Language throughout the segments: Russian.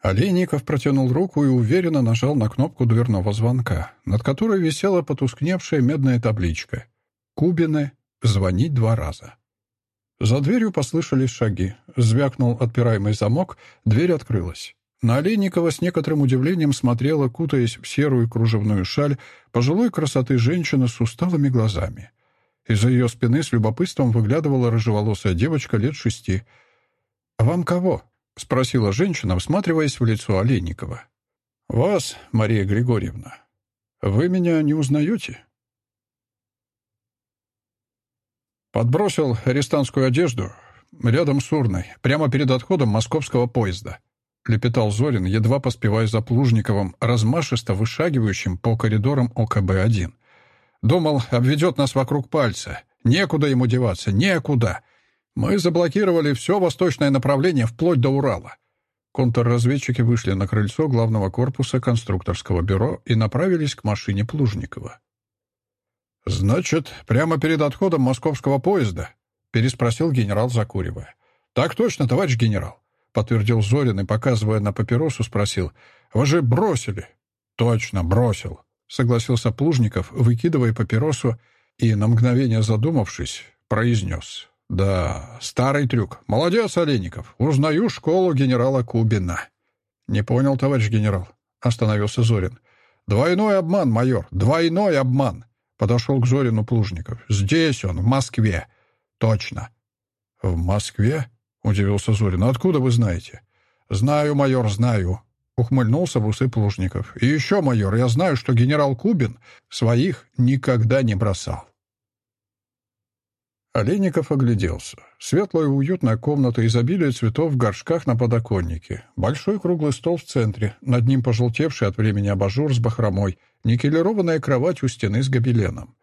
Олейников протянул руку и уверенно нажал на кнопку дверного звонка, над которой висела потускневшая медная табличка. «Кубины. Звонить два раза». За дверью послышались шаги. Звякнул отпираемый замок, дверь открылась. На Олейникова с некоторым удивлением смотрела, кутаясь в серую кружевную шаль, пожилой красоты женщина с усталыми глазами. Из-за ее спины с любопытством выглядывала рыжеволосая девочка лет шести. «А вам кого?» — спросила женщина, всматриваясь в лицо Олейникова. «Вас, Мария Григорьевна. Вы меня не узнаете?» Подбросил арестантскую одежду рядом с урной, прямо перед отходом московского поезда. Лепетал Зорин, едва поспевая за Плужниковым, размашисто вышагивающим по коридорам ОКБ-1. Думал, обведет нас вокруг пальца. Некуда ему деваться, некуда. Мы заблокировали все восточное направление вплоть до Урала. Контрразведчики вышли на крыльцо главного корпуса конструкторского бюро и направились к машине Плужникова. «Значит, прямо перед отходом московского поезда?» — переспросил генерал, закуривая. «Так точно, товарищ генерал», — подтвердил Зорин и, показывая на папиросу, спросил. «Вы же бросили?» «Точно, бросил», — согласился Плужников, выкидывая папиросу и, на мгновение задумавшись, произнес. «Да, старый трюк. Молодец, Олейников. Узнаю школу генерала Кубина». «Не понял, товарищ генерал», — остановился Зорин. «Двойной обман, майор, двойной обман», — подошел к Зорину Плужников. «Здесь он, в Москве». «Точно». «В Москве?» — удивился Зорин. «Откуда вы знаете?» «Знаю, майор, знаю», Ухмыльнулся в усы Плужников. «И еще, майор, я знаю, что генерал Кубин своих никогда не бросал». Олейников огляделся. Светлая уютная комната, изобилие цветов в горшках на подоконнике. Большой круглый стол в центре, над ним пожелтевший от времени абажур с бахромой, никелированная кровать у стены с гобеленом.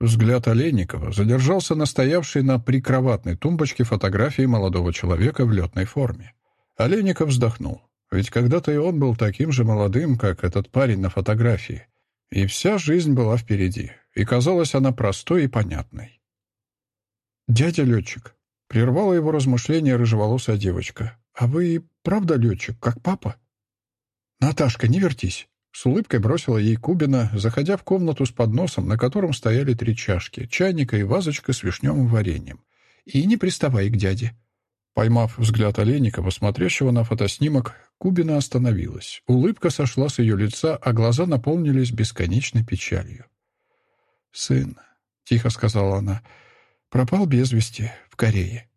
Взгляд Олейникова задержался на стоявшей на прикроватной тумбочке фотографии молодого человека в летной форме. Олейников вздохнул. Ведь когда-то и он был таким же молодым, как этот парень на фотографии. И вся жизнь была впереди, и казалась она простой и понятной. «Дядя летчик», — прервала его размышления рыжеволосая девочка, «а вы правда летчик, как папа?» «Наташка, не вертись», — с улыбкой бросила ей Кубина, заходя в комнату с подносом, на котором стояли три чашки, чайника и вазочка с вишневым вареньем. «И не приставай к дяде. Поймав взгляд Олейникова, смотрящего на фотоснимок, Кубина остановилась. Улыбка сошла с ее лица, а глаза наполнились бесконечной печалью. «Сын», — тихо сказала она, — «пропал без вести в Корее».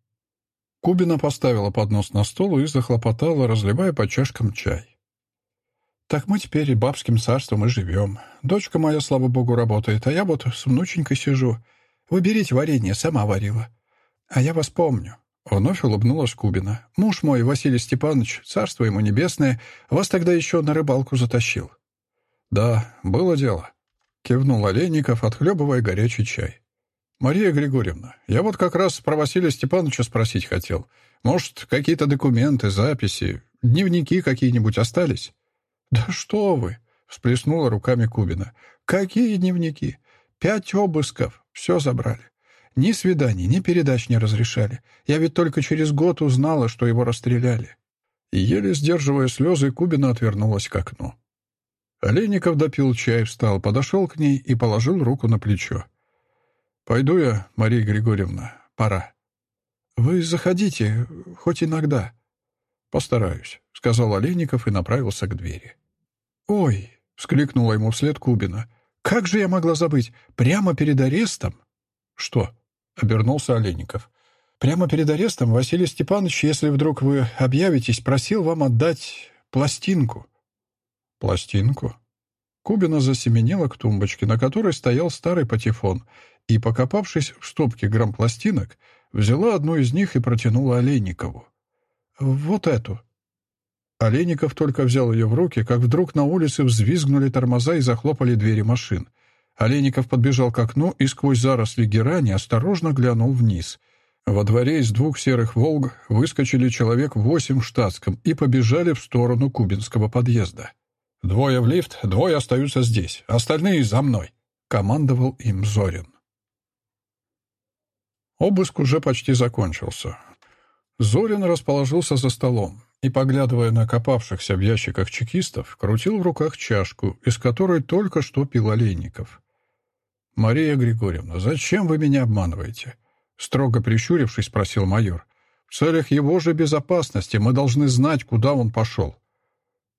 Кубина поставила поднос на стол и захлопотала, разливая по чашкам чай. «Так мы теперь и бабским царством и живем. Дочка моя, слава богу, работает, а я вот с внученькой сижу. Вы берите варенье, сама варила. А я вас помню. Вновь улыбнулась Кубина. «Муж мой, Василий Степанович, царство ему небесное, вас тогда еще на рыбалку затащил». «Да, было дело», — кивнул Олейников, отхлебывая горячий чай. «Мария Григорьевна, я вот как раз про Василия Степановича спросить хотел. Может, какие-то документы, записи, дневники какие-нибудь остались?» «Да что вы!» — всплеснула руками Кубина. «Какие дневники? Пять обысков. Все забрали. Ни свиданий, ни передач не разрешали. Я ведь только через год узнала, что его расстреляли. Еле сдерживая слезы, Кубина отвернулась к окну. Олейников допил чай, встал, подошел к ней и положил руку на плечо. «Пойду я, Мария Григорьевна, пора». «Вы заходите, хоть иногда». «Постараюсь», — сказал Олейников и направился к двери. «Ой!» — вскликнула ему вслед Кубина. «Как же я могла забыть? Прямо перед арестом?» «Что?» — обернулся Олейников. «Прямо перед арестом Василий Степанович, если вдруг вы объявитесь, просил вам отдать пластинку». «Пластинку?» Кубина засеменила к тумбочке, на которой стоял старый патефон, и, покопавшись в стопке грамм пластинок, взяла одну из них и протянула Олейникову. «Вот эту». Олейников только взял ее в руки, как вдруг на улице взвизгнули тормоза и захлопали двери машин. Олейников подбежал к окну и сквозь заросли герани осторожно глянул вниз. Во дворе из двух серых «Волг» выскочили человек восемь в штатском и побежали в сторону кубинского подъезда. «Двое в лифт, двое остаются здесь, остальные за мной», — командовал им Зорин. Обыск уже почти закончился. Зорин расположился за столом. и, поглядывая на копавшихся в ящиках чекистов, крутил в руках чашку, из которой только что пил Олейников. «Мария Григорьевна, зачем вы меня обманываете?» Строго прищурившись, спросил майор. «В целях его же безопасности мы должны знать, куда он пошел».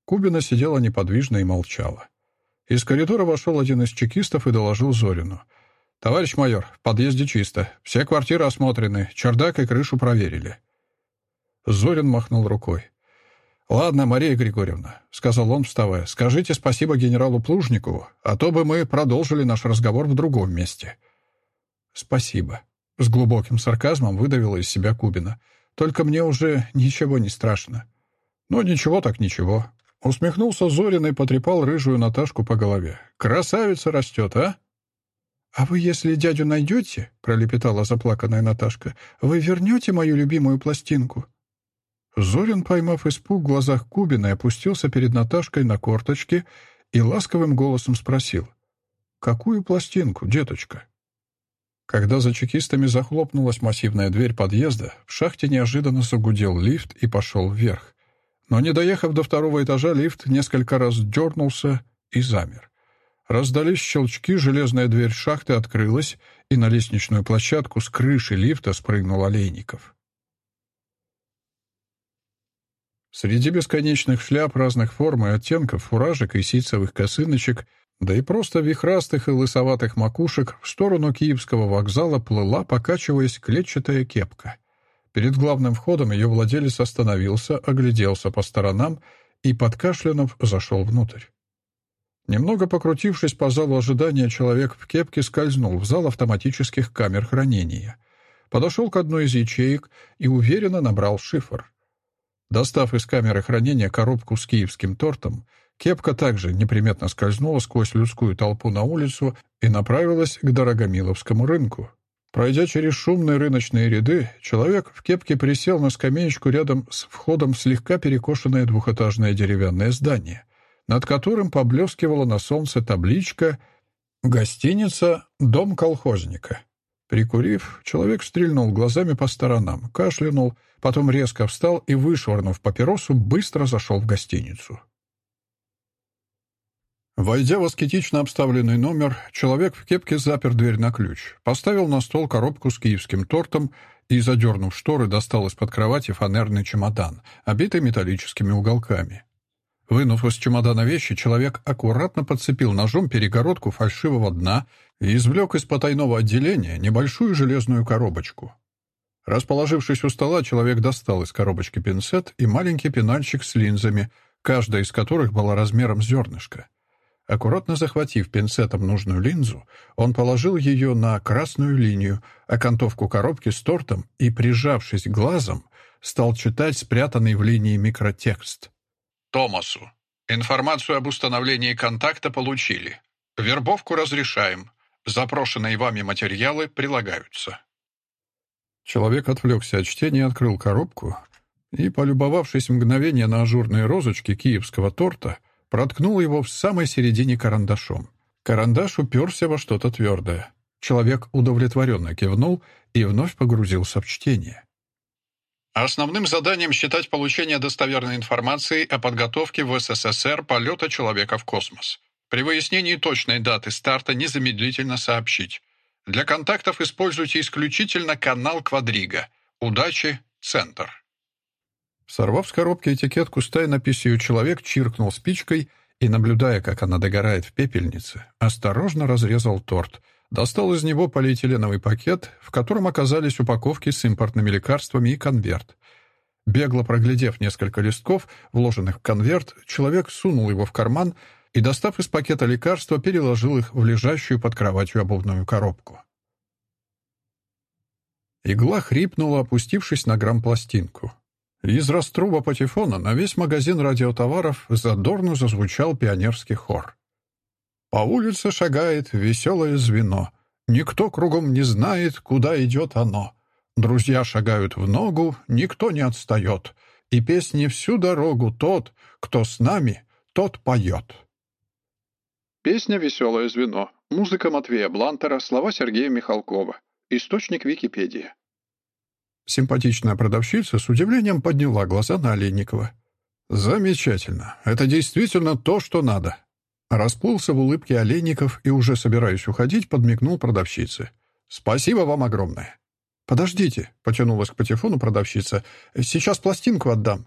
Кубина сидела неподвижно и молчала. Из коридора вошел один из чекистов и доложил Зорину. «Товарищ майор, в подъезде чисто. Все квартиры осмотрены, чердак и крышу проверили». Зорин махнул рукой. «Ладно, Мария Григорьевна», — сказал он, вставая, — «скажите спасибо генералу Плужникову, а то бы мы продолжили наш разговор в другом месте». «Спасибо», — с глубоким сарказмом выдавила из себя Кубина. «Только мне уже ничего не страшно». «Ну, ничего так ничего». Усмехнулся Зорин и потрепал рыжую Наташку по голове. «Красавица растет, а?» «А вы, если дядю найдете, — пролепетала заплаканная Наташка, — вы вернете мою любимую пластинку?» Зорин, поймав испуг в глазах Кубина, опустился перед Наташкой на корточки и ласковым голосом спросил. «Какую пластинку, деточка?» Когда за чекистами захлопнулась массивная дверь подъезда, в шахте неожиданно загудел лифт и пошел вверх. Но не доехав до второго этажа, лифт несколько раз дернулся и замер. Раздались щелчки, железная дверь шахты открылась, и на лестничную площадку с крыши лифта спрыгнул Олейников. Среди бесконечных шляп разных форм и оттенков, фуражек и ситцевых косыночек, да и просто вихрастых и лысоватых макушек, в сторону Киевского вокзала плыла, покачиваясь, клетчатая кепка. Перед главным входом ее владелец остановился, огляделся по сторонам и, подкашлянув, зашел внутрь. Немного покрутившись по залу ожидания, человек в кепке скользнул в зал автоматических камер хранения. Подошел к одной из ячеек и уверенно набрал шифр. Достав из камеры хранения коробку с киевским тортом, кепка также неприметно скользнула сквозь людскую толпу на улицу и направилась к Дорогомиловскому рынку. Пройдя через шумные рыночные ряды, человек в кепке присел на скамеечку рядом с входом в слегка перекошенное двухэтажное деревянное здание, над которым поблескивала на солнце табличка «Гостиница «Дом колхозника». Прикурив, человек стрельнул глазами по сторонам, кашлянул, потом резко встал и, вышвырнув папиросу, быстро зашел в гостиницу. Войдя в аскетично обставленный номер, человек в кепке запер дверь на ключ, поставил на стол коробку с киевским тортом и, задернув шторы, достал из-под кровати фанерный чемодан, обитый металлическими уголками. Вынув из чемодана вещи, человек аккуратно подцепил ножом перегородку фальшивого дна и извлек из потайного отделения небольшую железную коробочку. Расположившись у стола, человек достал из коробочки пинцет и маленький пенальчик с линзами, каждая из которых была размером зернышка. Аккуратно захватив пинцетом нужную линзу, он положил ее на красную линию, окантовку коробки с тортом и, прижавшись глазом, стал читать спрятанный в линии микротекст. «Томасу. Информацию об установлении контакта получили. Вербовку разрешаем. Запрошенные вами материалы прилагаются». Человек отвлекся от чтения, открыл коробку и, полюбовавшись мгновение на ажурные розочки киевского торта, проткнул его в самой середине карандашом. Карандаш уперся во что-то твердое. Человек удовлетворенно кивнул и вновь погрузился в чтение. Основным заданием считать получение достоверной информации о подготовке в СССР полета человека в космос. При выяснении точной даты старта незамедлительно сообщить. Для контактов используйте исключительно канал Квадрига. Удачи, Центр. Сорвав с коробки этикетку с тайнописью, человек чиркнул спичкой и, наблюдая, как она догорает в пепельнице, осторожно разрезал торт, достал из него полиэтиленовый пакет, в котором оказались упаковки с импортными лекарствами и конверт. Бегло проглядев несколько листков, вложенных в конверт, человек сунул его в карман, и, достав из пакета лекарства, переложил их в лежащую под кроватью обувную коробку. Игла хрипнула, опустившись на грамм-пластинку. Из раструба патефона на весь магазин радиотоваров задорно зазвучал пионерский хор. По улице шагает веселое звено. Никто кругом не знает, куда идет оно. Друзья шагают в ногу, никто не отстает. И песни всю дорогу тот, кто с нами, тот поет. Песня «Веселое звено». Музыка Матвея Блантера, слова Сергея Михалкова. Источник Википедия. Симпатичная продавщица с удивлением подняла глаза на Олейникова. «Замечательно. Это действительно то, что надо». Расплылся в улыбке Олейников и, уже собираясь уходить, подмигнул продавщице. «Спасибо вам огромное». «Подождите», — потянулась к патефону продавщица. «Сейчас пластинку отдам».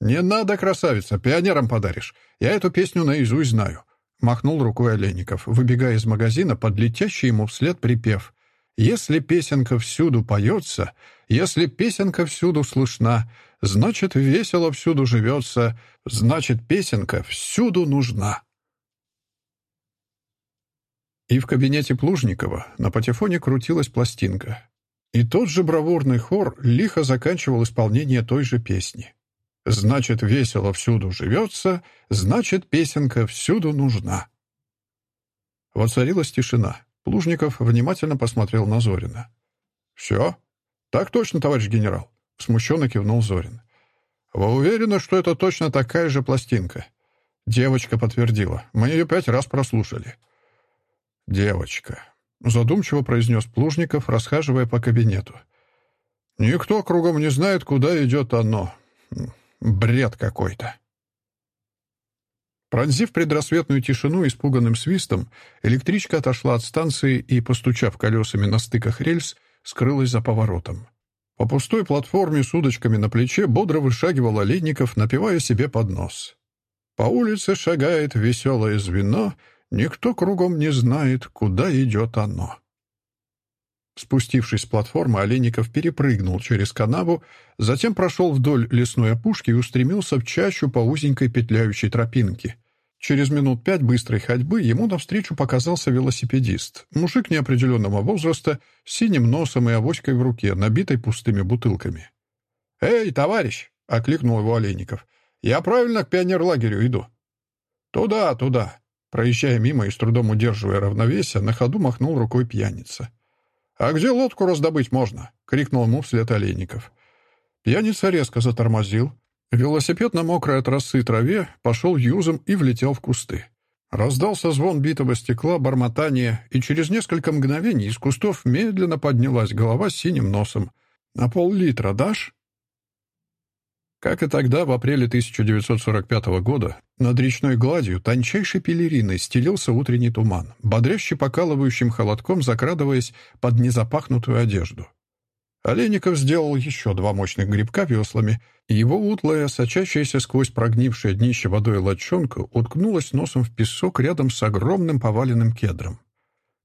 «Не надо, красавица, пионерам подаришь. Я эту песню наизусть знаю», — махнул рукой Олейников, выбегая из магазина под летящий ему вслед припев. «Если песенка всюду поется, если песенка всюду слышна, значит, весело всюду живется, значит, песенка всюду нужна». И в кабинете Плужникова на патефоне крутилась пластинка. И тот же бравурный хор лихо заканчивал исполнение той же песни. «Значит, весело всюду живется, значит, песенка всюду нужна». Воцарилась тишина. Плужников внимательно посмотрел на Зорина. «Все?» «Так точно, товарищ генерал», — смущенно кивнул Зорин. «Вы уверены, что это точно такая же пластинка?» Девочка подтвердила. «Мы ее пять раз прослушали». «Девочка», — задумчиво произнес Плужников, расхаживая по кабинету. «Никто кругом не знает, куда идет оно. Бред какой-то». Пронзив предрассветную тишину испуганным свистом, электричка отошла от станции и, постучав колесами на стыках рельс, скрылась за поворотом. По пустой платформе с удочками на плече бодро вышагивал Олейников, напивая себе под нос. По улице шагает веселое звено — Никто кругом не знает, куда идет оно. Спустившись с платформы, Олейников перепрыгнул через канаву, затем прошел вдоль лесной опушки и устремился в чащу по узенькой петляющей тропинке. Через минут пять быстрой ходьбы ему навстречу показался велосипедист, мужик неопределенного возраста, с синим носом и авоськой в руке, набитой пустыми бутылками. «Эй, товарищ!» — окликнул его Олейников. «Я правильно к пионерлагерю иду?» «Туда, туда!» Проезжая мимо и с трудом удерживая равновесие, на ходу махнул рукой пьяница. «А где лодку раздобыть можно?» — крикнул ему вслед Олейников. Пьяница резко затормозил. Велосипед на мокрой от росы траве пошел юзом и влетел в кусты. Раздался звон битого стекла, бормотание, и через несколько мгновений из кустов медленно поднялась голова с синим носом. «На пол-литра дашь?» Как и тогда, в апреле 1945 года, над речной гладью тончайшей пелериной стелился утренний туман, бодряще покалывающим холодком закрадываясь под незапахнутую одежду. Олейников сделал еще два мощных грибка веслами, и его утлая, сочащаяся сквозь прогнившее днище водой лодчонка уткнулась носом в песок рядом с огромным поваленным кедром.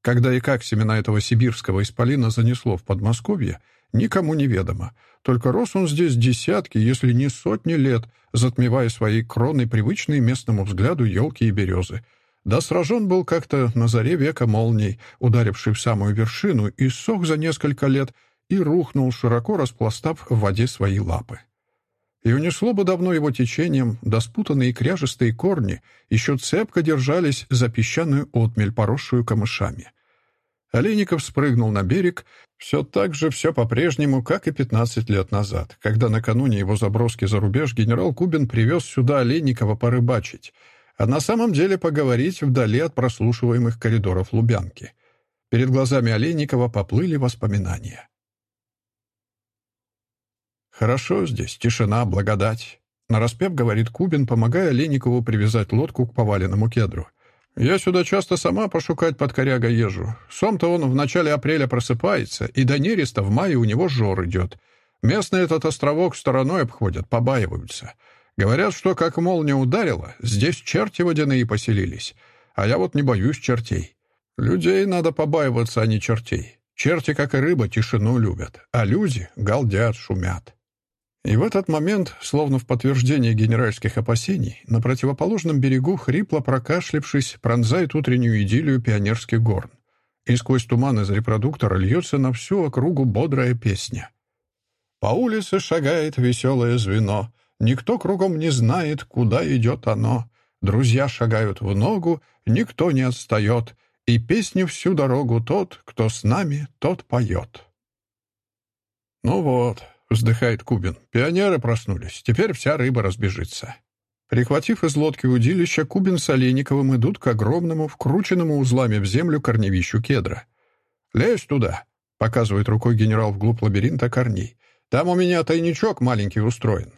Когда и как семена этого сибирского исполина занесло в Подмосковье, никому не ведомо — только рос он здесь десятки, если не сотни лет, затмевая своей кроной привычные местному взгляду елки и березы. Да сражен был как-то на заре века молнией, ударивший в самую вершину, и сох за несколько лет, и рухнул, широко распластав в воде свои лапы. И унесло бы давно его течением, да спутанные кряжестые корни еще цепко держались за песчаную отмель, поросшую камышами. Олейников спрыгнул на берег, все так же, все по-прежнему, как и 15 лет назад, когда накануне его заброски за рубеж генерал Кубин привез сюда Олейникова порыбачить, а на самом деле поговорить вдали от прослушиваемых коридоров Лубянки. Перед глазами Олейникова поплыли воспоминания. «Хорошо здесь, тишина, благодать», — нараспев говорит Кубин, помогая Олейникову привязать лодку к поваленному кедру — я сюда часто сама пошукать под коряга езжу. Сом-то он в начале апреля просыпается, и до нереста в мае у него жор идет. Местные этот островок стороной обходят, побаиваются. Говорят, что как молния ударила, здесь черти водяные поселились. А я вот не боюсь чертей. Людей надо побаиваться, а не чертей. Черти, как и рыба, тишину любят, а люди галдят, шумят. И в этот момент, словно в подтверждение генеральских опасений, на противоположном берегу, хрипло прокашлявшись, пронзает утреннюю идиллию пионерский горн. И сквозь туман из репродуктора льется на всю округу бодрая песня. По улице шагает веселое звено, Никто кругом не знает, куда идет оно. Друзья шагают в ногу, никто не отстает, И песню всю дорогу тот, кто с нами, тот поет. Ну вот, — вздыхает Кубин. «Пионеры проснулись. Теперь вся рыба разбежится». Прихватив из лодки удилища, Кубин с Олейниковым идут к огромному, вкрученному узлами в землю корневищу кедра. «Лезь туда!» — показывает рукой генерал вглубь лабиринта корней. Там у меня тайничок маленький устроен».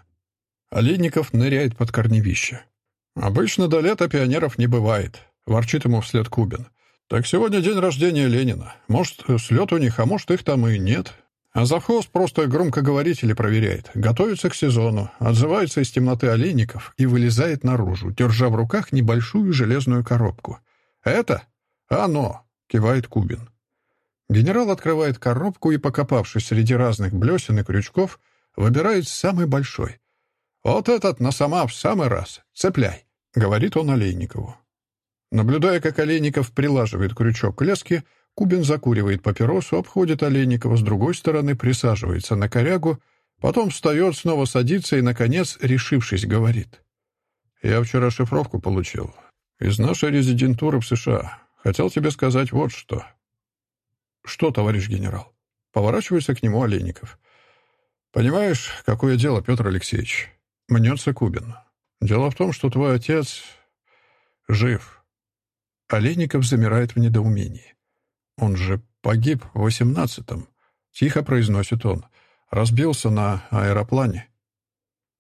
Олейников ныряет под корневище. «Обычно до лета пионеров не бывает», — ворчит ему вслед Кубин. «Так сегодня день рождения Ленина. Может, слет у них, а может, их там и нет. А завхоз просто громкоговорители проверяет, готовится к сезону, отзывается из темноты олейников и вылезает наружу, держа в руках небольшую железную коробку. «Это? Оно!» — кивает Кубин. Генерал открывает коробку и, покопавшись среди разных блесен и крючков, выбирает самый большой. «Вот этот на сама в самый раз. Цепляй!» — говорит он Олейникову. Наблюдая, как Олейников прилаживает крючок к леске, Кубин закуривает папиросу, обходит Олейникова с другой стороны, присаживается на корягу, потом встает, снова садится и, наконец, решившись, говорит. «Я вчера шифровку получил. Из нашей резидентуры в США. Хотел тебе сказать вот что». «Что, товарищ генерал?» Поворачивается к нему Олейников. «Понимаешь, какое дело, Петр Алексеевич?» Мнется Кубин. «Дело в том, что твой отец жив». Олейников замирает в недоумении. Он же погиб в восемнадцатом. Тихо произносит он. Разбился на аэроплане.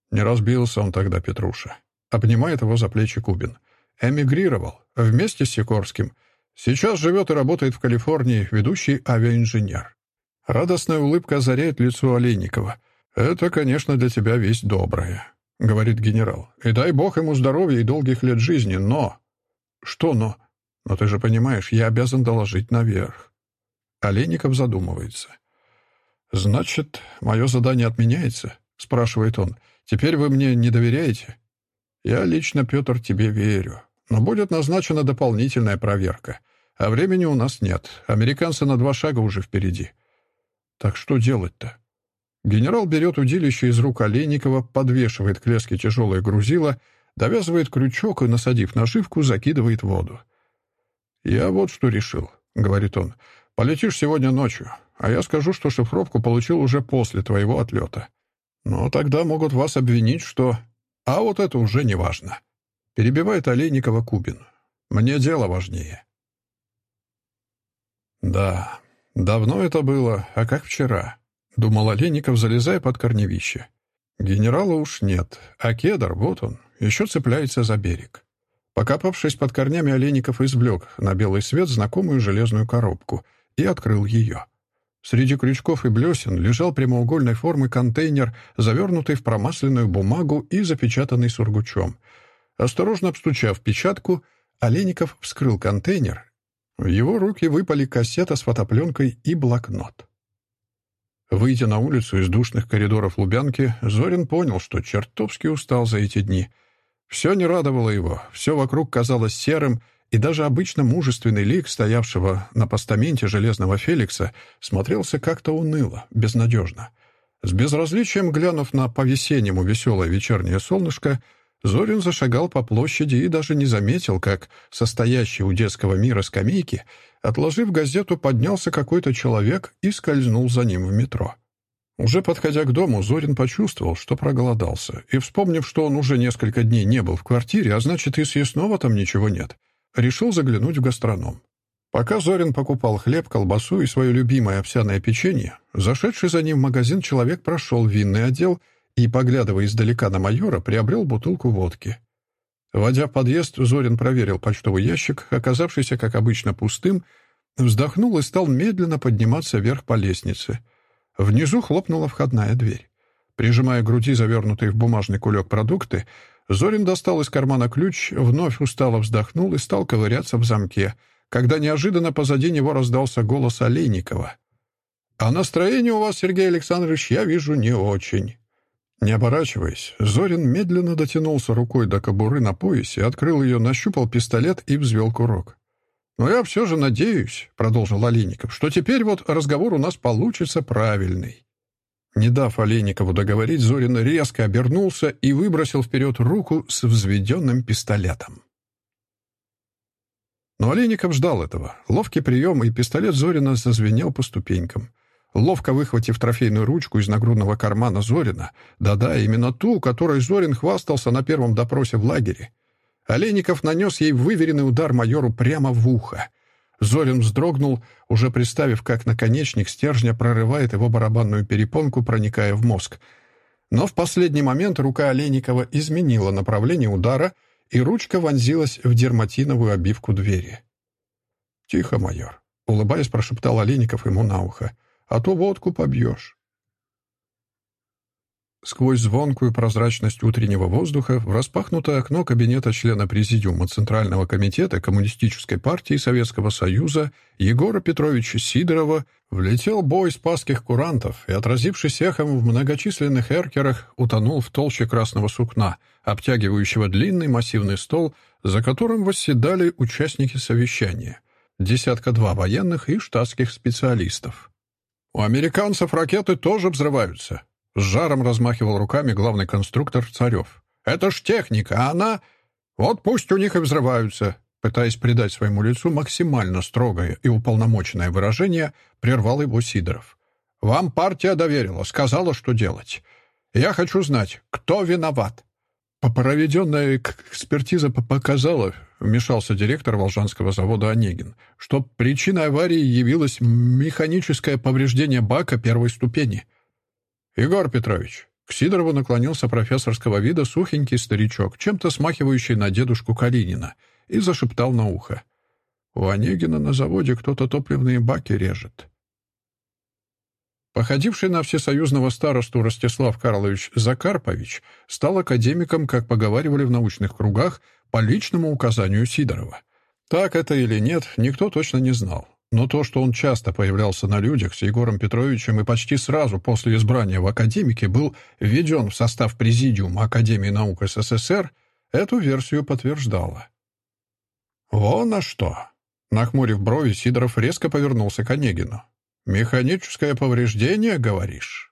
Не разбился он тогда, Петруша. Обнимает его за плечи Кубин. Эмигрировал. Вместе с Сикорским. Сейчас живет и работает в Калифорнии ведущий авиаинженер. Радостная улыбка озаряет лицо Олейникова. «Это, конечно, для тебя весть добрая», — говорит генерал. «И дай бог ему здоровья и долгих лет жизни, но...» «Что но?» Но ты же понимаешь, я обязан доложить наверх. Олейников задумывается. «Значит, мое задание отменяется?» — спрашивает он. «Теперь вы мне не доверяете?» «Я лично, Петр, тебе верю. Но будет назначена дополнительная проверка. А времени у нас нет. Американцы на два шага уже впереди. Так что делать-то?» Генерал берет удилище из рук Олейникова, подвешивает к леске тяжелое грузило, довязывает крючок и, насадив наживку, закидывает воду. «Я вот что решил», — говорит он. «Полетишь сегодня ночью, а я скажу, что шифровку получил уже после твоего отлета. Но тогда могут вас обвинить, что... А вот это уже не важно». Перебивает Олейникова Кубин. «Мне дело важнее». «Да, давно это было, а как вчера?» — думал Олейников, залезая под корневище. «Генерала уж нет, а кедр, вот он, еще цепляется за берег». Покопавшись под корнями, Олейников извлек на белый свет знакомую железную коробку и открыл ее. Среди крючков и блесен лежал прямоугольной формы контейнер, завернутый в промасленную бумагу и запечатанный сургучом. Осторожно обстучав печатку, Олейников вскрыл контейнер. В его руки выпали кассета с фотопленкой и блокнот. Выйдя на улицу из душных коридоров Лубянки, Зорин понял, что чертовски устал за эти дни — все не радовало его, все вокруг казалось серым, и даже обычно мужественный лик, стоявшего на постаменте железного Феликса, смотрелся как-то уныло, безнадежно. С безразличием глянув на по-весеннему веселое вечернее солнышко, Зорин зашагал по площади и даже не заметил, как состоящий у детского мира скамейки, отложив газету, поднялся какой-то человек и скользнул за ним в метро. Уже подходя к дому, Зорин почувствовал, что проголодался, и, вспомнив, что он уже несколько дней не был в квартире, а значит, и съестного там ничего нет, решил заглянуть в гастроном. Пока Зорин покупал хлеб, колбасу и свое любимое овсяное печенье, зашедший за ним в магазин человек прошел винный отдел и, поглядывая издалека на майора, приобрел бутылку водки. Войдя в подъезд, Зорин проверил почтовый ящик, оказавшийся, как обычно, пустым, вздохнул и стал медленно подниматься вверх по лестнице — Внизу хлопнула входная дверь. Прижимая к груди завернутые в бумажный кулек продукты, Зорин достал из кармана ключ, вновь устало вздохнул и стал ковыряться в замке, когда неожиданно позади него раздался голос Олейникова. «А настроение у вас, Сергей Александрович, я вижу не очень». Не оборачиваясь, Зорин медленно дотянулся рукой до кобуры на поясе, открыл ее, нащупал пистолет и взвел курок. «Но я все же надеюсь», — продолжил Олейников, «что теперь вот разговор у нас получится правильный». Не дав Олейникову договорить, Зорин резко обернулся и выбросил вперед руку с взведенным пистолетом. Но Олейников ждал этого. Ловкий прием, и пистолет Зорина зазвенел по ступенькам. Ловко выхватив трофейную ручку из нагрудного кармана Зорина, да-да, именно ту, которой Зорин хвастался на первом допросе в лагере, Олейников нанес ей выверенный удар майору прямо в ухо. Зорин вздрогнул, уже представив, как наконечник стержня прорывает его барабанную перепонку, проникая в мозг. Но в последний момент рука Олейникова изменила направление удара, и ручка вонзилась в дерматиновую обивку двери. «Тихо, майор», — улыбаясь, прошептал Олейников ему на ухо, — «а то водку побьешь». Сквозь звонкую прозрачность утреннего воздуха в распахнутое окно кабинета члена Президиума Центрального комитета Коммунистической партии Советского Союза Егора Петровича Сидорова влетел бой спасских курантов и, отразившись эхом в многочисленных эркерах, утонул в толще красного сукна, обтягивающего длинный массивный стол, за которым восседали участники совещания. Десятка-два военных и штатских специалистов. «У американцев ракеты тоже взрываются», с жаром размахивал руками главный конструктор Царев. «Это ж техника, а она... Вот пусть у них и взрываются!» Пытаясь придать своему лицу максимально строгое и уполномоченное выражение, прервал его Сидоров. «Вам партия доверила, сказала, что делать. Я хочу знать, кто виноват?» «Проведенная экспертиза показала, — вмешался директор Волжанского завода Онегин, — что причиной аварии явилось механическое повреждение бака первой ступени. «Егор Петрович!» К Сидорову наклонился профессорского вида сухенький старичок, чем-то смахивающий на дедушку Калинина, и зашептал на ухо. «У Онегина на заводе кто-то топливные баки режет». Походивший на всесоюзного старосту Ростислав Карлович Закарпович стал академиком, как поговаривали в научных кругах, по личному указанию Сидорова. Так это или нет, никто точно не знал. Но то, что он часто появлялся на людях с Егором Петровичем и почти сразу после избрания в академике был введен в состав Президиума Академии наук СССР, эту версию подтверждало. «Вон на что!» Нахмурив брови, Сидоров резко повернулся к Онегину. «Механическое повреждение, говоришь?»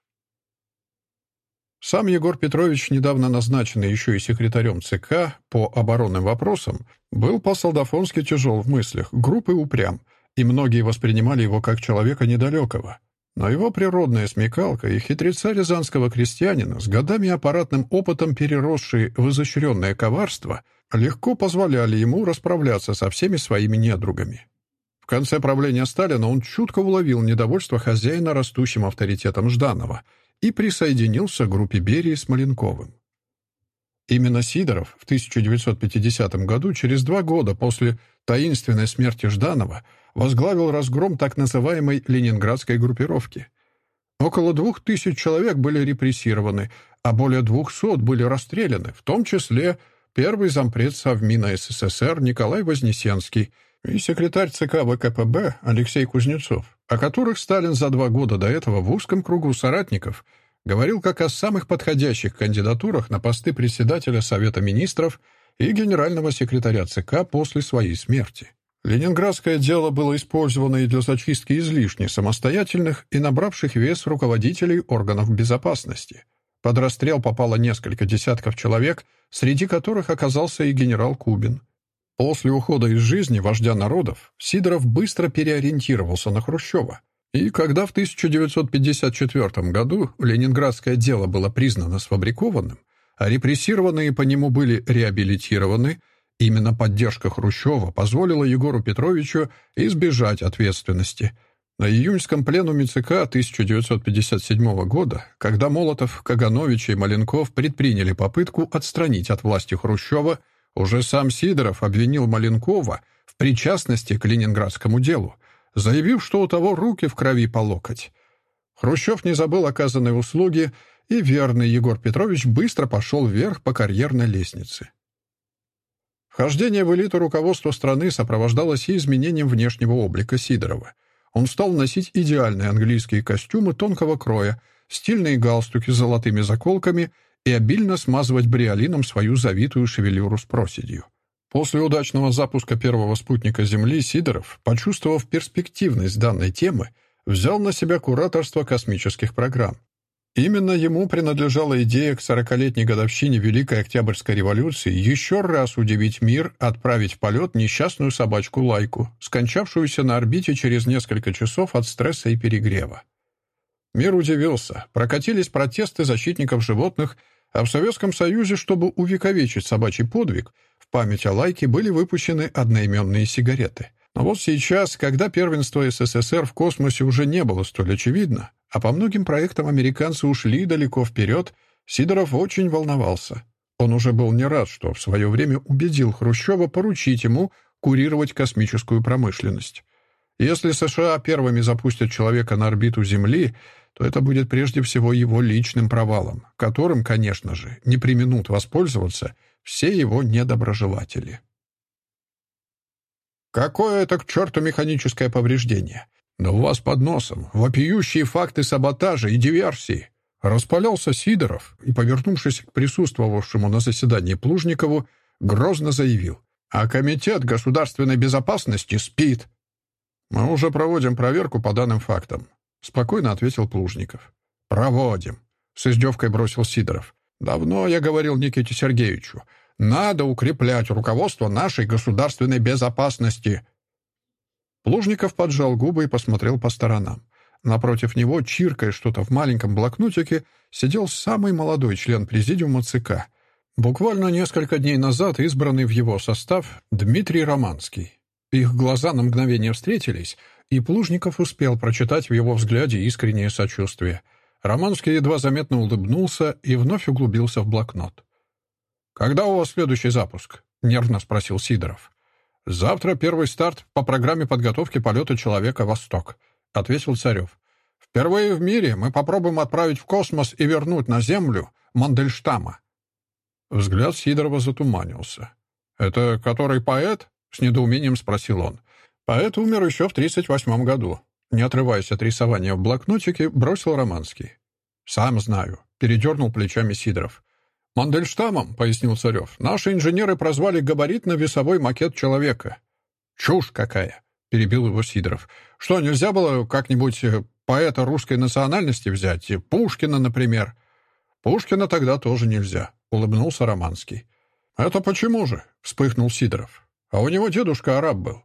Сам Егор Петрович, недавно назначенный еще и секретарем ЦК по оборонным вопросам, был по-солдафонски тяжел в мыслях, группы упрям — и многие воспринимали его как человека недалекого. Но его природная смекалка и хитреца рязанского крестьянина, с годами аппаратным опытом переросшие в изощренное коварство, легко позволяли ему расправляться со всеми своими недругами. В конце правления Сталина он чутко уловил недовольство хозяина растущим авторитетом Жданова и присоединился к группе Берии с Маленковым. Именно Сидоров в 1950 году, через два года после таинственной смерти Жданова, возглавил разгром так называемой ленинградской группировки. Около двух тысяч человек были репрессированы, а более двухсот были расстреляны, в том числе первый зампред Совмина СССР Николай Вознесенский и секретарь ЦК ВКПБ Алексей Кузнецов, о которых Сталин за два года до этого в узком кругу соратников говорил как о самых подходящих кандидатурах на посты председателя Совета министров и генерального секретаря ЦК после своей смерти. Ленинградское дело было использовано и для зачистки излишне самостоятельных и набравших вес руководителей органов безопасности. Под расстрел попало несколько десятков человек, среди которых оказался и генерал Кубин. После ухода из жизни вождя народов Сидоров быстро переориентировался на Хрущева. И когда в 1954 году ленинградское дело было признано сфабрикованным, а репрессированные по нему были реабилитированы, Именно поддержка Хрущева позволила Егору Петровичу избежать ответственности. На июньском пленуме ЦК 1957 года, когда Молотов, Каганович и Маленков предприняли попытку отстранить от власти Хрущева, уже сам Сидоров обвинил Маленкова в причастности к ленинградскому делу, заявив, что у того руки в крови по локоть. Хрущев не забыл оказанной услуги, и верный Егор Петрович быстро пошел вверх по карьерной лестнице. Вхождение в элиту руководства страны сопровождалось и изменением внешнего облика Сидорова. Он стал носить идеальные английские костюмы тонкого кроя, стильные галстуки с золотыми заколками и обильно смазывать бриолином свою завитую шевелюру с проседью. После удачного запуска первого спутника Земли Сидоров, почувствовав перспективность данной темы, взял на себя кураторство космических программ. Именно ему принадлежала идея к сорокалетней годовщине Великой Октябрьской революции еще раз удивить мир, отправить в полет несчастную собачку Лайку, скончавшуюся на орбите через несколько часов от стресса и перегрева. Мир удивился. Прокатились протесты защитников животных, а в Советском Союзе, чтобы увековечить собачий подвиг, в память о Лайке были выпущены одноименные сигареты. Но вот сейчас, когда первенство СССР в космосе уже не было столь очевидно, а по многим проектам американцы ушли далеко вперед, Сидоров очень волновался. Он уже был не рад, что в свое время убедил Хрущева поручить ему курировать космическую промышленность. Если США первыми запустят человека на орбиту Земли, то это будет прежде всего его личным провалом, которым, конечно же, не применут воспользоваться все его недоброжелатели. Какое это к черту механическое повреждение? Да у вас под носом вопиющие факты саботажа и диверсии. Распалялся Сидоров и, повернувшись к присутствовавшему на заседании Плужникову, грозно заявил. «А Комитет государственной безопасности спит». «Мы уже проводим проверку по данным фактам», — спокойно ответил Плужников. «Проводим», — с издевкой бросил Сидоров. «Давно я говорил Никите Сергеевичу. Надо укреплять руководство нашей государственной безопасности. Плужников поджал губы и посмотрел по сторонам. Напротив него, чиркая что-то в маленьком блокнотике, сидел самый молодой член президиума ЦК. Буквально несколько дней назад избранный в его состав Дмитрий Романский. Их глаза на мгновение встретились, и Плужников успел прочитать в его взгляде искреннее сочувствие. Романский едва заметно улыбнулся и вновь углубился в блокнот. «Когда у вас следующий запуск?» — нервно спросил Сидоров. «Завтра первый старт по программе подготовки полета человека «Восток», — ответил Царев. «Впервые в мире мы попробуем отправить в космос и вернуть на Землю Мандельштама». Взгляд Сидорова затуманился. «Это который поэт?» — с недоумением спросил он. «Поэт умер еще в 38 году». Не отрываясь от рисования в блокнотике, бросил Романский. «Сам знаю», — передернул плечами Сидоров. «Мандельштамом», — пояснил Царев, — «наши инженеры прозвали габаритно-весовой макет человека». «Чушь какая!» — перебил его Сидоров. «Что, нельзя было как-нибудь э, поэта русской национальности взять? Пушкина, например?» «Пушкина тогда тоже нельзя», — улыбнулся Романский. «Это почему же?» — вспыхнул Сидоров. «А у него дедушка араб был».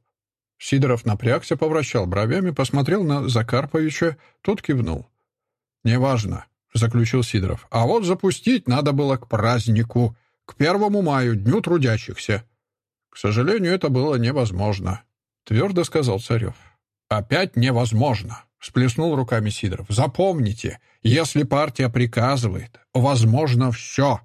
Сидоров напрягся, повращал бровями, посмотрел на Закарповича, тот кивнул. «Неважно», заключил Сидоров. «А вот запустить надо было к празднику, к первому маю, Дню трудящихся». «К сожалению, это было невозможно», — твердо сказал Царев. «Опять невозможно», — всплеснул руками Сидоров. «Запомните, если партия приказывает, возможно все».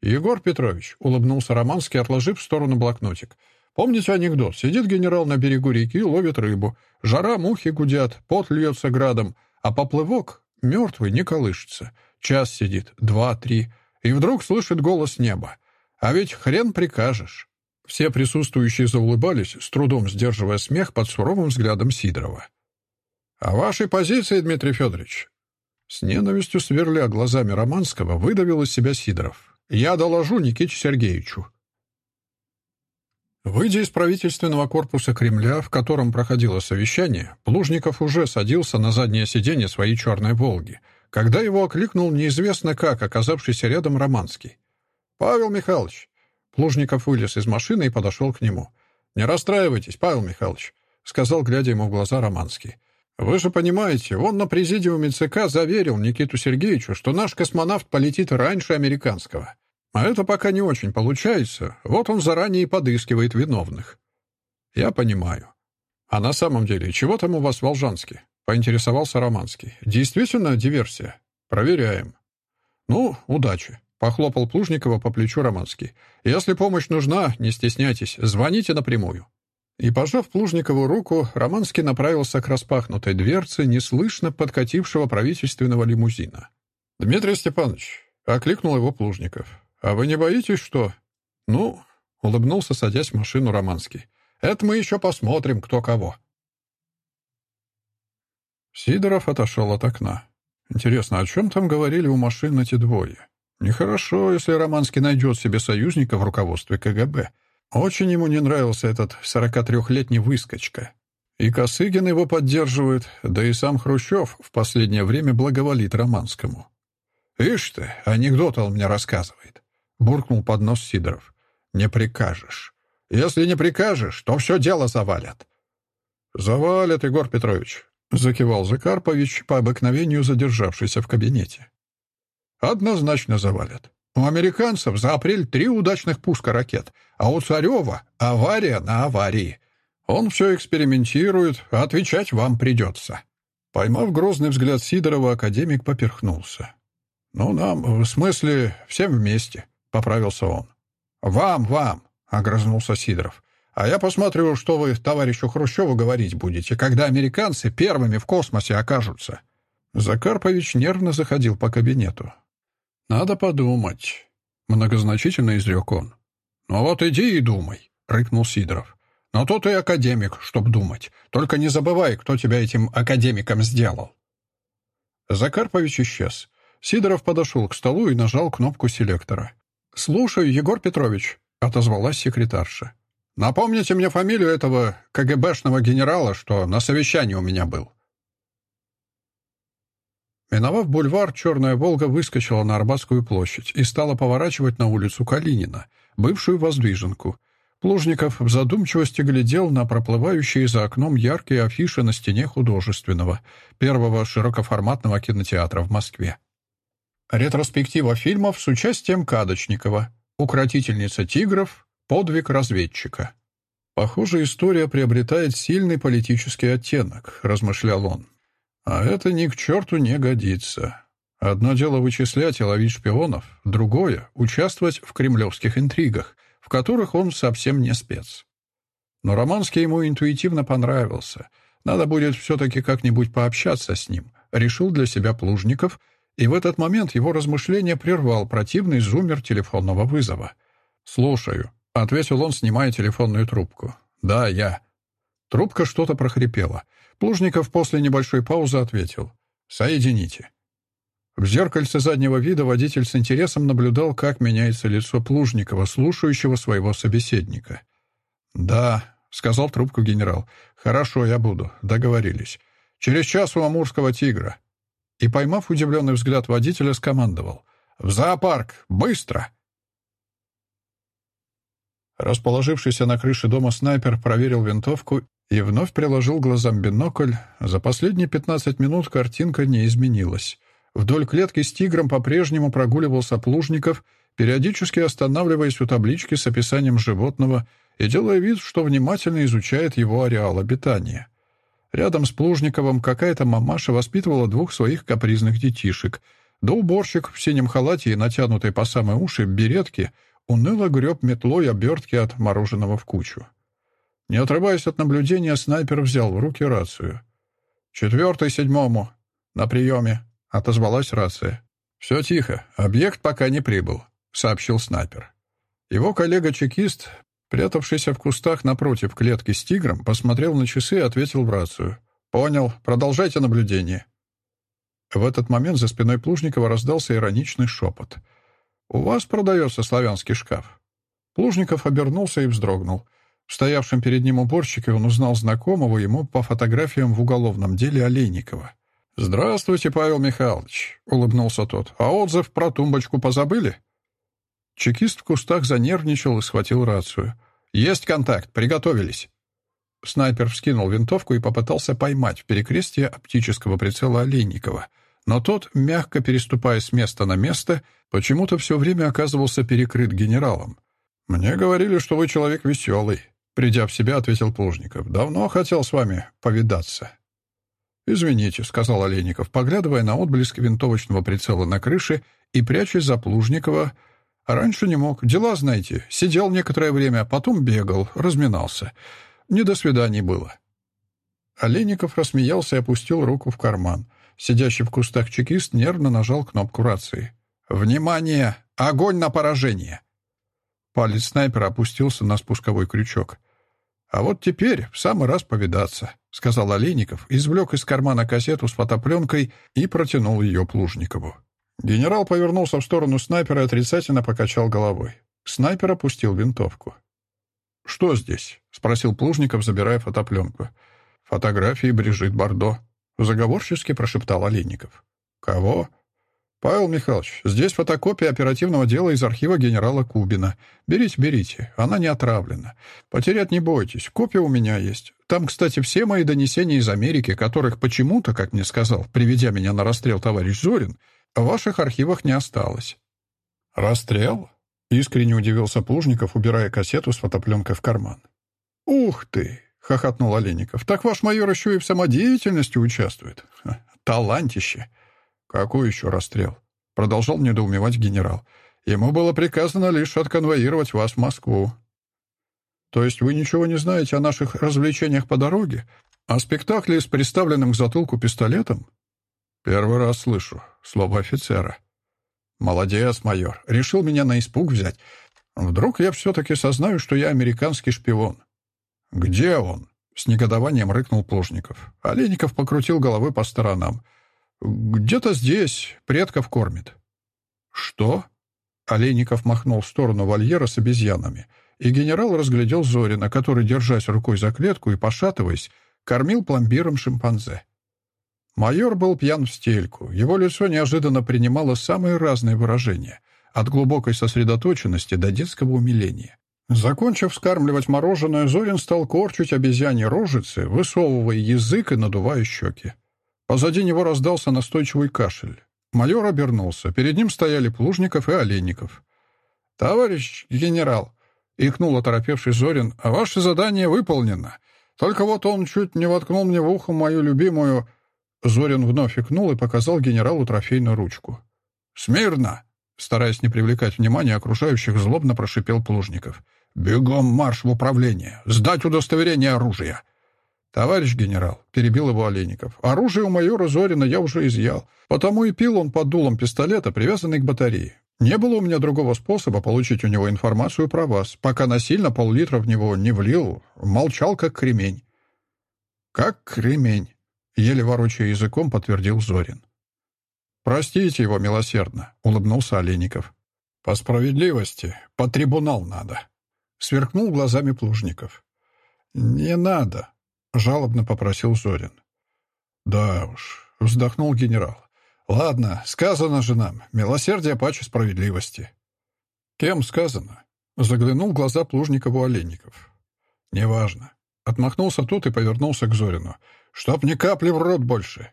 «Егор Петрович», — улыбнулся Романский, отложив в сторону блокнотик. «Помните анекдот? Сидит генерал на берегу реки, ловит рыбу. Жара, мухи гудят, пот льется градом, а поплывок Мертвый не колышется. Час сидит, два, три, и вдруг слышит голос неба. А ведь хрен прикажешь. Все присутствующие заулыбались, с трудом сдерживая смех под суровым взглядом Сидорова. «А вашей позиции, Дмитрий Федорович?» С ненавистью сверля глазами Романского, выдавил из себя Сидоров. «Я доложу Никите Сергеевичу». Выйдя из правительственного корпуса Кремля, в котором проходило совещание, Плужников уже садился на заднее сиденье своей черной «Волги», когда его окликнул неизвестно как оказавшийся рядом Романский. «Павел Михайлович!» Плужников вылез из машины и подошел к нему. «Не расстраивайтесь, Павел Михайлович», — сказал, глядя ему в глаза Романский. «Вы же понимаете, он на президиуме ЦК заверил Никиту Сергеевичу, что наш космонавт полетит раньше американского. А это пока не очень получается. Вот он заранее и подыскивает виновных. Я понимаю. А на самом деле, чего там у вас в Волжанске? Поинтересовался Романский. Действительно диверсия? Проверяем. Ну, удачи. Похлопал Плужникова по плечу Романский. Если помощь нужна, не стесняйтесь, звоните напрямую. И, пожав Плужникову руку, Романский направился к распахнутой дверце неслышно подкатившего правительственного лимузина. «Дмитрий Степанович», — окликнул его Плужников, «А вы не боитесь, что...» «Ну...» — улыбнулся, садясь в машину Романский. «Это мы еще посмотрим, кто кого». Сидоров отошел от окна. Интересно, о чем там говорили у машин эти двое? Нехорошо, если Романский найдет себе союзника в руководстве КГБ. Очень ему не нравился этот 43-летний выскочка. И Косыгин его поддерживает, да и сам Хрущев в последнее время благоволит Романскому. «Ишь ты, анекдот он мне рассказывает. — буркнул под нос Сидоров. «Не прикажешь. Если не прикажешь, то все дело завалят». «Завалят, Егор Петрович», — закивал Закарпович, по обыкновению задержавшийся в кабинете. «Однозначно завалят. У американцев за апрель три удачных пуска ракет, а у Царева авария на аварии. Он все экспериментирует, а отвечать вам придется». Поймав грозный взгляд Сидорова, академик поперхнулся. «Ну, нам, в смысле, всем вместе», — поправился он. «Вам, вам», — огрызнулся Сидоров. «А я посмотрю, что вы товарищу Хрущеву говорить будете, когда американцы первыми в космосе окажутся». Закарпович нервно заходил по кабинету. «Надо подумать», — многозначительно изрек он. «Ну вот иди и думай», — рыкнул Сидоров. «Но тут и академик, чтоб думать. Только не забывай, кто тебя этим академиком сделал». Закарпович исчез. Сидоров подошел к столу и нажал кнопку селектора. «Слушаю, Егор Петрович», — отозвалась секретарша. «Напомните мне фамилию этого КГБшного генерала, что на совещании у меня был». Миновав бульвар, «Черная Волга» выскочила на Арбатскую площадь и стала поворачивать на улицу Калинина, бывшую воздвиженку. Плужников в задумчивости глядел на проплывающие за окном яркие афиши на стене художественного, первого широкоформатного кинотеатра в Москве. Ретроспектива фильмов с участием Кадочникова, «Укротительница тигров», «Подвиг разведчика». «Похоже, история приобретает сильный политический оттенок», — размышлял он. «А это ни к черту не годится. Одно дело вычислять и ловить шпионов, другое — участвовать в кремлевских интригах, в которых он совсем не спец. Но Романский ему интуитивно понравился. Надо будет все-таки как-нибудь пообщаться с ним, решил для себя Плужников — и в этот момент его размышление прервал противный зумер телефонного вызова. «Слушаю», — ответил он, снимая телефонную трубку. «Да, я». Трубка что-то прохрипела. Плужников после небольшой паузы ответил. «Соедините». В зеркальце заднего вида водитель с интересом наблюдал, как меняется лицо Плужникова, слушающего своего собеседника. «Да», — сказал трубку генерал. «Хорошо, я буду. Договорились. Через час у Амурского тигра и, поймав удивленный взгляд водителя, скомандовал. «В зоопарк! Быстро!» Расположившийся на крыше дома снайпер проверил винтовку и вновь приложил глазам бинокль. За последние 15 минут картинка не изменилась. Вдоль клетки с тигром по-прежнему прогуливался Плужников, периодически останавливаясь у таблички с описанием животного и делая вид, что внимательно изучает его ареал обитания. Рядом с Плужниковым какая-то мамаша воспитывала двух своих капризных детишек. Да уборщик в синем халате и натянутой по самые уши беретке уныло греб метлой обертки от мороженого в кучу. Не отрываясь от наблюдения, снайпер взял в руки рацию. «Четвертый седьмому. На приеме», — отозвалась рация. «Все тихо. Объект пока не прибыл», — сообщил снайпер. Его коллега-чекист Прятавшийся в кустах напротив клетки с тигром, посмотрел на часы и ответил в рацию. «Понял. Продолжайте наблюдение». В этот момент за спиной Плужникова раздался ироничный шепот. «У вас продается славянский шкаф». Плужников обернулся и вздрогнул. В стоявшем перед ним уборщике он узнал знакомого ему по фотографиям в уголовном деле Олейникова. «Здравствуйте, Павел Михайлович», — улыбнулся тот. «А отзыв про тумбочку позабыли?» Чекист в кустах занервничал и схватил рацию. «Есть контакт, приготовились!» Снайпер вскинул винтовку и попытался поймать в перекрестие оптического прицела Олейникова. Но тот, мягко переступая с места на место, почему-то все время оказывался перекрыт генералом. «Мне говорили, что вы человек веселый», — придя в себя, ответил Плужников. «Давно хотел с вами повидаться». «Извините», — сказал Олейников, поглядывая на отблеск винтовочного прицела на крыше и прячась за Плужникова, — раньше не мог. Дела, знаете. Сидел некоторое время, а потом бегал, разминался. Не до свиданий было». Олейников рассмеялся и опустил руку в карман. Сидящий в кустах чекист нервно нажал кнопку рации. «Внимание! Огонь на поражение!» Палец снайпера опустился на спусковой крючок. «А вот теперь в самый раз повидаться», — сказал Олейников, извлек из кармана кассету с фотопленкой и протянул ее Плужникову. Генерал повернулся в сторону снайпера и отрицательно покачал головой. Снайпер опустил винтовку. «Что здесь?» — спросил Плужников, забирая фотопленку. «Фотографии Брижит Бардо», — заговорчески прошептал Олейников. «Кого?» «Павел Михайлович, здесь фотокопия оперативного дела из архива генерала Кубина. Берите, берите, она не отравлена. Потерять не бойтесь, копия у меня есть. Там, кстати, все мои донесения из Америки, которых почему-то, как мне сказал, приведя меня на расстрел товарищ Зорин, в ваших архивах не осталось». «Расстрел?» — искренне удивился Плужников, убирая кассету с фотопленкой в карман. «Ух ты!» — хохотнул Олейников. «Так ваш майор еще и в самодеятельности участвует. Талантище!» «Какой еще расстрел?» Продолжал недоумевать генерал. «Ему было приказано лишь отконвоировать вас в Москву». «То есть вы ничего не знаете о наших развлечениях по дороге? О спектакле с приставленным к затылку пистолетом?» «Первый раз слышу. Слово офицера». «Молодец, майор. Решил меня на испуг взять. Вдруг я все-таки сознаю, что я американский шпион». «Где он?» — с негодованием рыкнул Плужников. Олейников покрутил головой по сторонам. «Где-то здесь. Предков кормит». «Что?» Олейников махнул в сторону вольера с обезьянами, и генерал разглядел Зорина, который, держась рукой за клетку и пошатываясь, кормил пломбиром шимпанзе. Майор был пьян в стельку. Его лицо неожиданно принимало самые разные выражения, от глубокой сосредоточенности до детского умиления. Закончив скармливать мороженое, Зорин стал корчить обезьяне рожицы, высовывая язык и надувая щеки. Позади него раздался настойчивый кашель. Майор обернулся. Перед ним стояли Плужников и Олейников. «Товарищ генерал», — ихнул оторопевший Зорин, — «ваше задание выполнено. Только вот он чуть не воткнул мне в ухо мою любимую...» Зорин вновь икнул и показал генералу трофейную ручку. «Смирно!» — стараясь не привлекать внимания окружающих, злобно прошипел Плужников. «Бегом марш в управление! Сдать удостоверение оружия!» «Товарищ генерал», — перебил его Олейников, — «оружие у майора Зорина я уже изъял, потому и пил он под дулом пистолета, привязанный к батарее. Не было у меня другого способа получить у него информацию про вас, пока насильно пол-литра в него не влил, молчал как кремень». «Как кремень», — еле ворочая языком подтвердил Зорин. «Простите его милосердно», — улыбнулся Олейников. «По справедливости, по трибунал надо», Сверкнул глазами Плужников. «Не надо», — жалобно попросил Зорин. «Да уж», — вздохнул генерал. «Ладно, сказано же нам. Милосердие паче справедливости». «Кем сказано?» — заглянул глаза Плужникову Олейников. «Неважно». Отмахнулся тут и повернулся к Зорину. «Чтоб ни капли в рот больше».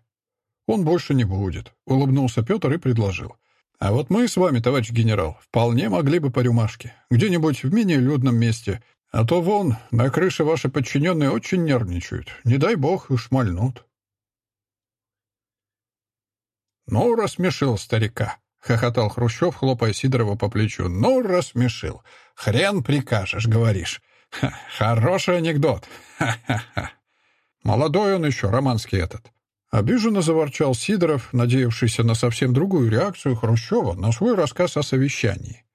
«Он больше не будет», — улыбнулся Петр и предложил. А вот мы с вами, товарищ генерал, вполне могли бы по рюмашке. Где-нибудь в менее людном месте. А то вон, на крыше ваши подчиненные очень нервничают. Не дай бог, и шмальнут. «Ну, рассмешил старика», — хохотал Хрущев, хлопая Сидорова по плечу. «Ну, рассмешил. Хрен прикажешь, говоришь. Ха, хороший анекдот. Ха-ха-ха. Молодой он еще, романский этот. Обиженно заворчал Сидоров, надеявшийся на совсем другую реакцию Хрущева на свой рассказ о совещании.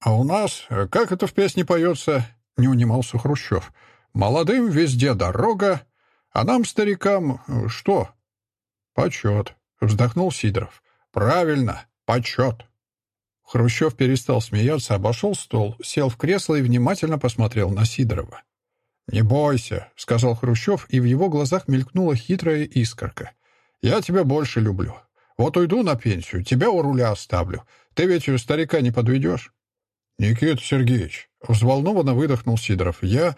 «А у нас, как это в песне поется?» — не унимался Хрущев. «Молодым везде дорога, а нам, старикам, что?» «Почет», — вздохнул Сидоров. «Правильно, почет». Хрущев перестал смеяться, обошел стол, сел в кресло и внимательно посмотрел на Сидорова. «Не бойся», — сказал Хрущев, и в его глазах мелькнула хитрая искорка. Я тебя больше люблю. Вот уйду на пенсию, тебя у руля оставлю. Ты ведь старика не подведешь?» «Никита Сергеевич», — взволнованно выдохнул Сидоров, — «я...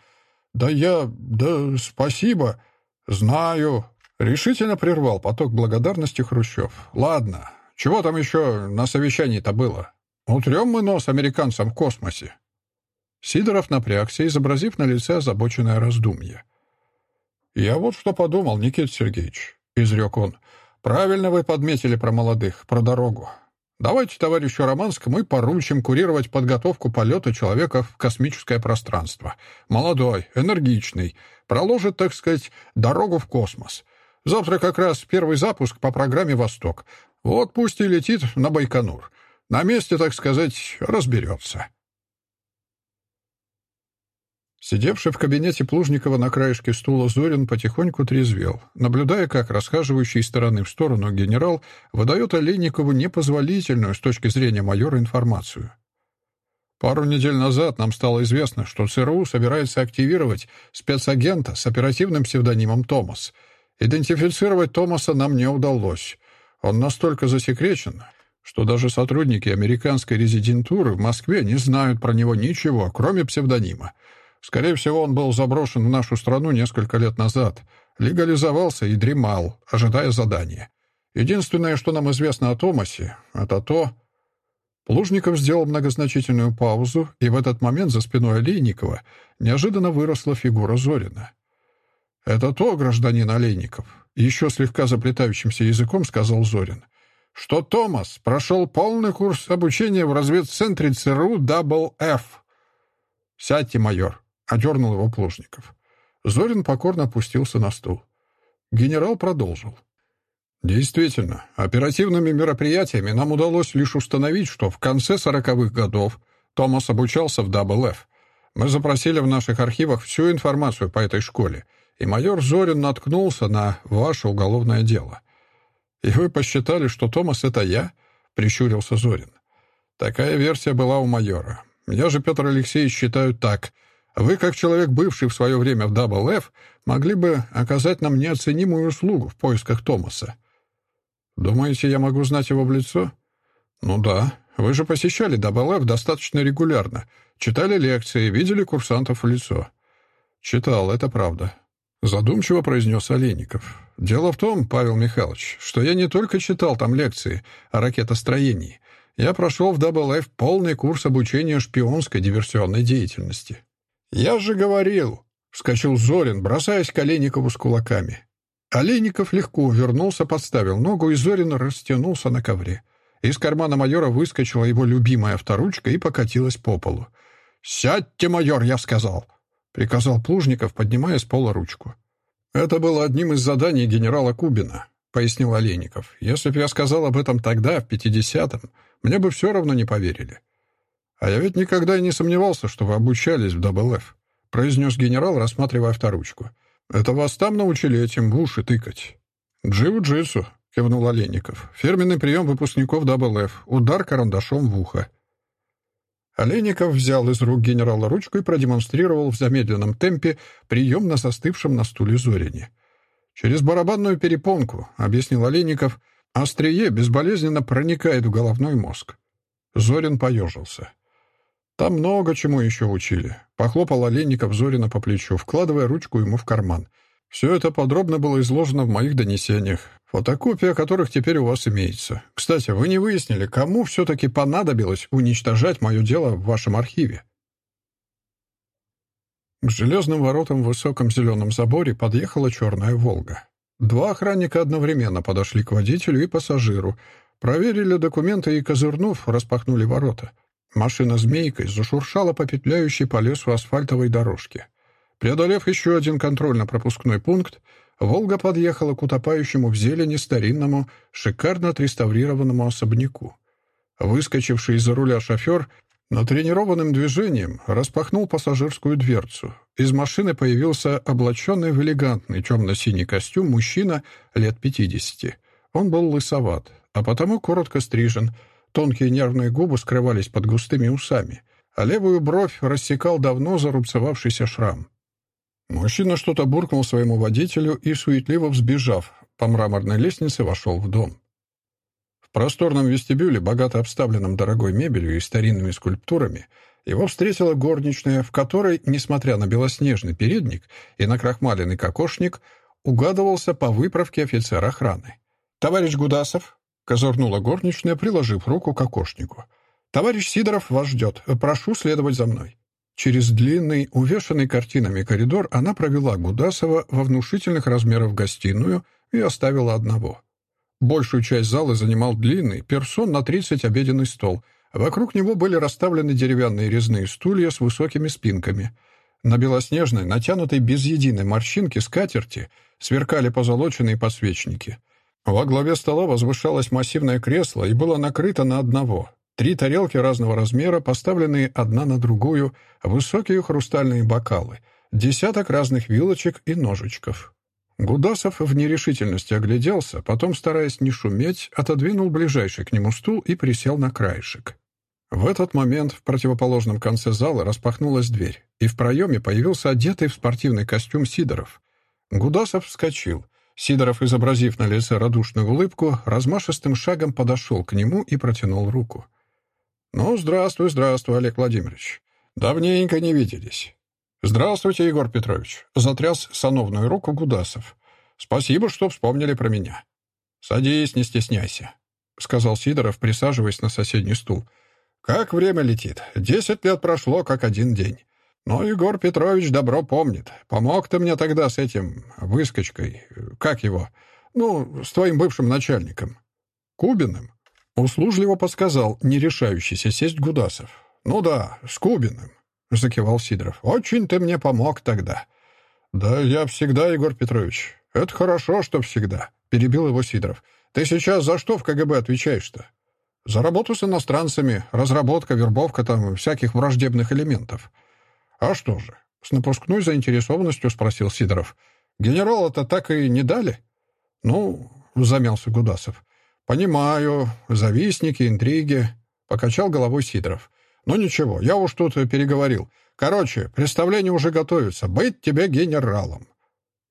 Да я... Да спасибо. Знаю». Решительно прервал поток благодарности Хрущев. «Ладно, чего там еще на совещании-то было? Утрем мы нос американцам в космосе». Сидоров напрягся, изобразив на лице озабоченное раздумье. «Я вот что подумал, Никита Сергеевич. — изрек он. «Правильно вы подметили про молодых, про дорогу. Давайте товарищу Романскому и поручим курировать подготовку полета человека в космическое пространство. Молодой, энергичный, проложит, так сказать, дорогу в космос. Завтра как раз первый запуск по программе «Восток». Вот пусть и летит на Байконур. На месте, так сказать, разберется». Сидевший в кабинете Плужникова на краешке стула Зорин потихоньку трезвел, наблюдая, как расхаживающий из стороны в сторону генерал выдает Олейникову непозволительную с точки зрения майора информацию. Пару недель назад нам стало известно, что ЦРУ собирается активировать спецагента с оперативным псевдонимом Томас. Идентифицировать Томаса нам не удалось. Он настолько засекречен, что даже сотрудники американской резидентуры в Москве не знают про него ничего, кроме псевдонима. Скорее всего, он был заброшен в нашу страну несколько лет назад, легализовался и дремал, ожидая задания. Единственное, что нам известно о Томасе, это то... Плужников сделал многозначительную паузу, и в этот момент за спиной Олейникова неожиданно выросла фигура Зорина. «Это то, гражданин Олейников», — еще слегка заплетающимся языком сказал Зорин, «что Томас прошел полный курс обучения в разведцентре ЦРУ WF». «Сядьте, майор», — одернул его Плужников. Зорин покорно опустился на стул. Генерал продолжил. Действительно, оперативными мероприятиями нам удалось лишь установить, что в конце сороковых годов Томас обучался в WF. Мы запросили в наших архивах всю информацию по этой школе, и майор Зорин наткнулся на ваше уголовное дело. «И вы посчитали, что Томас — это я?» — прищурился Зорин. «Такая версия была у майора. Я же, Петр Алексеевич, считаю так. Вы, как человек, бывший в свое время в WF, могли бы оказать нам неоценимую услугу в поисках Томаса. Думаете, я могу знать его в лицо? Ну да. Вы же посещали WF достаточно регулярно. Читали лекции, видели курсантов в лицо. Читал, это правда. Задумчиво произнес Олейников. Дело в том, Павел Михайлович, что я не только читал там лекции о ракетостроении. Я прошел в WF полный курс обучения шпионской диверсионной деятельности. «Я же говорил!» — вскочил Зорин, бросаясь к Олейникову с кулаками. Олейников легко увернулся, подставил ногу, и Зорин растянулся на ковре. Из кармана майора выскочила его любимая авторучка и покатилась по полу. «Сядьте, майор, я сказал!» — приказал Плужников, поднимая с пола ручку. «Это было одним из заданий генерала Кубина», — пояснил Олейников. «Если бы я сказал об этом тогда, в пятидесятом, мне бы все равно не поверили». «А я ведь никогда и не сомневался, что вы обучались в ДБЛФ», — произнес генерал, рассматривая авторучку. Это вас там научили этим в уши тыкать?» «Джиу-джитсу», — кивнул Олейников. «Фирменный прием выпускников ДБЛФ. Удар карандашом в ухо». Олейников взял из рук генерала ручку и продемонстрировал в замедленном темпе прием на застывшем на стуле Зорине. «Через барабанную перепонку», — объяснил Олейников, — «острие безболезненно проникает в головной мозг». Зорин поежился. Там много чему еще учили. Похлопал Олейников Зорина по плечу, вкладывая ручку ему в карман. Все это подробно было изложено в моих донесениях, фотокопия которых теперь у вас имеется. Кстати, вы не выяснили, кому все-таки понадобилось уничтожать мое дело в вашем архиве? К железным воротам в высоком зеленом заборе подъехала черная «Волга». Два охранника одновременно подошли к водителю и пассажиру, проверили документы и, козырнув, распахнули ворота — Машина змейкой зашуршала по петляющей по лесу асфальтовой дорожке. Преодолев еще один контрольно-пропускной пункт, «Волга» подъехала к утопающему в зелени старинному, шикарно отреставрированному особняку. Выскочивший из-за руля шофер натренированным движением распахнул пассажирскую дверцу. Из машины появился облаченный в элегантный темно-синий костюм мужчина лет пятидесяти. Он был лысоват, а потому коротко стрижен — Тонкие нервные губы скрывались под густыми усами, а левую бровь рассекал давно зарубцевавшийся шрам. Мужчина что-то буркнул своему водителю и, суетливо взбежав, по мраморной лестнице вошел в дом. В просторном вестибюле, богато обставленном дорогой мебелью и старинными скульптурами, его встретила горничная, в которой, несмотря на белоснежный передник и на крахмаленный кокошник, угадывался по выправке офицера охраны. «Товарищ Гудасов», — козырнула горничная, приложив руку к окошнику. «Товарищ Сидоров вас ждет. Прошу следовать за мной». Через длинный, увешанный картинами коридор она провела Гудасова во внушительных размеров гостиную и оставила одного. Большую часть зала занимал длинный, персон на 30 обеденный стол. Вокруг него были расставлены деревянные резные стулья с высокими спинками. На белоснежной, натянутой без единой морщинки скатерти сверкали позолоченные подсвечники — во главе стола возвышалось массивное кресло и было накрыто на одного. Три тарелки разного размера, поставленные одна на другую, высокие хрустальные бокалы, десяток разных вилочек и ножичков. Гудасов в нерешительности огляделся, потом, стараясь не шуметь, отодвинул ближайший к нему стул и присел на краешек. В этот момент в противоположном конце зала распахнулась дверь, и в проеме появился одетый в спортивный костюм Сидоров. Гудасов вскочил. Сидоров, изобразив на лице радушную улыбку, размашистым шагом подошел к нему и протянул руку. «Ну, здравствуй, здравствуй, Олег Владимирович. Давненько не виделись». «Здравствуйте, Егор Петрович», — затряс сановную руку Гудасов. «Спасибо, что вспомнили про меня». «Садись, не стесняйся», — сказал Сидоров, присаживаясь на соседний стул. «Как время летит. Десять лет прошло, как один день. Но Егор Петрович добро помнит. Помог ты мне тогда с этим выскочкой. Как его? Ну, с твоим бывшим начальником. Кубиным. Услужливо подсказал не решающийся сесть Гудасов. «Ну да, с Кубиным», — закивал Сидоров. «Очень ты мне помог тогда». «Да я всегда, Егор Петрович. Это хорошо, что всегда», — перебил его Сидоров. «Ты сейчас за что в КГБ отвечаешь-то?» «За работу с иностранцами, разработка, вербовка там всяких враждебных элементов». «А что же?» — с напускной заинтересованностью спросил Сидоров. «Генерала-то так и не дали?» «Ну...» — замялся Гудасов. «Понимаю. Завистники, интриги», — покачал головой Сидоров. «Ну ничего, я уж тут переговорил. Короче, представление уже готовится. Быть тебе генералом».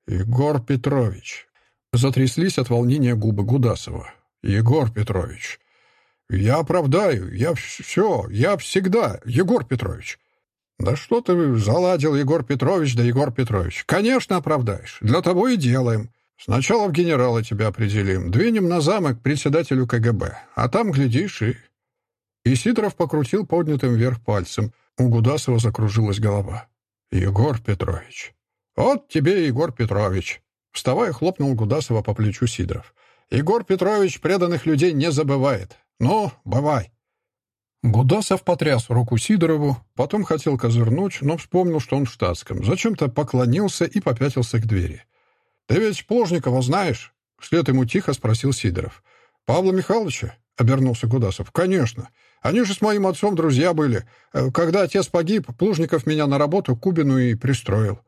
«Егор Петрович». Затряслись от волнения губы Гудасова. «Егор Петрович». «Я оправдаю. Я все. Я всегда. Егор Петрович». «Да что ты заладил, Егор Петрович, да Егор Петрович? Конечно, оправдаешь. Для того и делаем. Сначала в генерала тебя определим. Двинем на замок председателю КГБ. А там, глядишь, и...» И Сидоров покрутил поднятым вверх пальцем. У Гудасова закружилась голова. «Егор Петрович». «Вот тебе, Егор Петрович». Вставая, хлопнул Гудасова по плечу Сидоров. «Егор Петрович преданных людей не забывает. Ну, бывай». Гудасов потряс руку Сидорову, потом хотел козырнуть, но вспомнил, что он в штатском. Зачем-то поклонился и попятился к двери. «Ты ведь Плужникова знаешь?» — вслед ему тихо спросил Сидоров. «Павла Михайловича?» — обернулся Гудасов. «Конечно. Они же с моим отцом друзья были. Э, когда отец погиб, Плужников меня на работу Кубину и пристроил».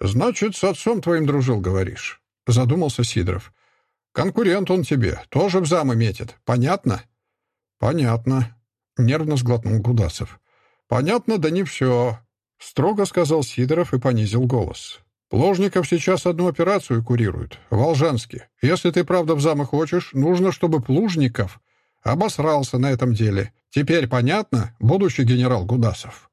«Значит, с отцом твоим дружил, говоришь?» — задумался Сидоров. «Конкурент он тебе. Тоже в замы метит. Понятно?» «Понятно», — нервно сглотнул Гудасов. «Понятно, да не все», — строго сказал Сидоров и понизил голос. Плужников сейчас одну операцию курирует, Волжанский. Если ты правда в замок хочешь, нужно, чтобы Плужников обосрался на этом деле. Теперь понятно, будущий генерал Гудасов?»